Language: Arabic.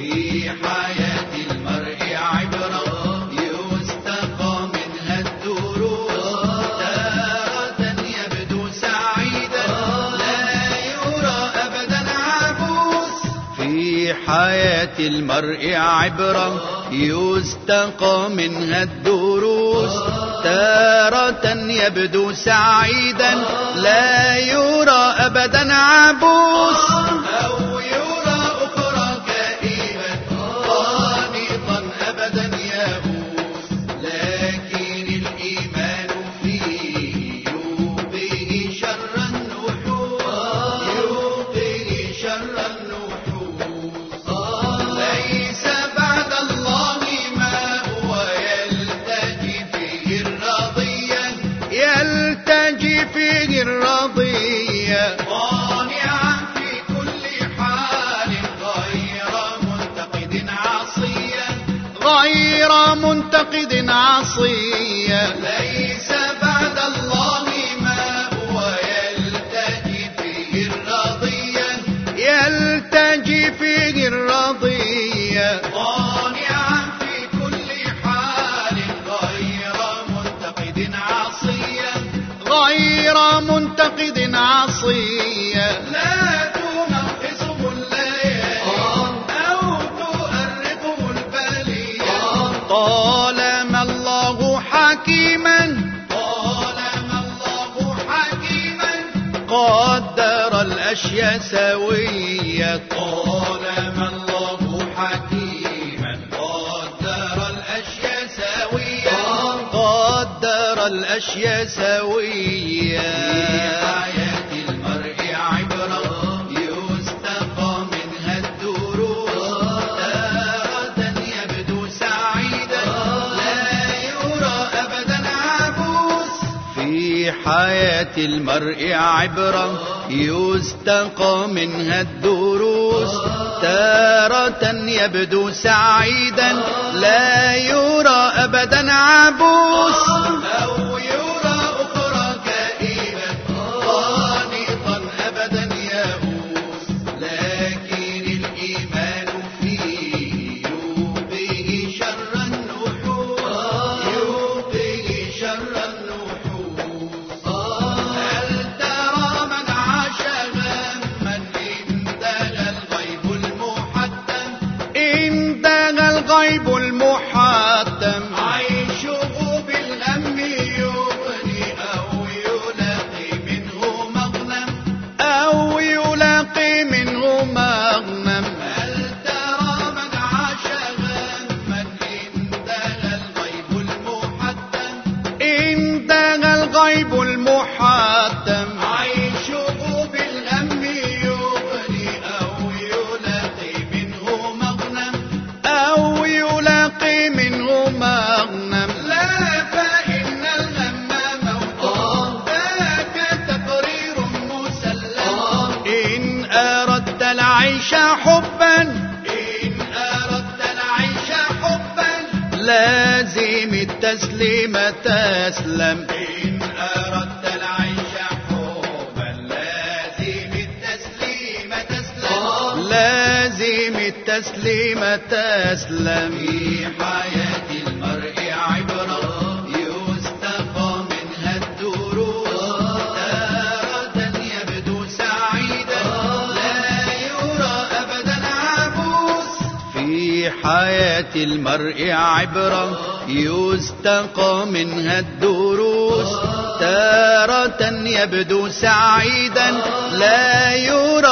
في حياة المرء عبرة يستقى منها الدروس. تارة يبدو سعيدا لا يرى أبدا في حياة المرء عبرة يستقى منها الدروس. تارة يبدو سعيدا لا يرى غير منتقد عصيا ليس بعد الله ما هو يلتجي فيه الرضية. يلتجي فيه الرضية. قانعا في كل حال غير منتقد عصيا غير منتقد عصيا حكيما. طالما الله حكيما. قدر الأشياء سوية طالما الله حكيما. قدر الأشياء سوية قدر الأشياء سوية حياة المرء عبرة يستقى منها الدروس. تارة يبدو سعيدا لا يرى الغيب المحتم العيش حبا. إن أردت العيش حبا. لازم التسليم تسلم. إن أردت العيش حبا. لازم التسليم تسلم. لازم التسليم تسلم. في حياة حياة المرء عبرة يستقى منها الدروس. تارة يبدو سعيدا لا يرى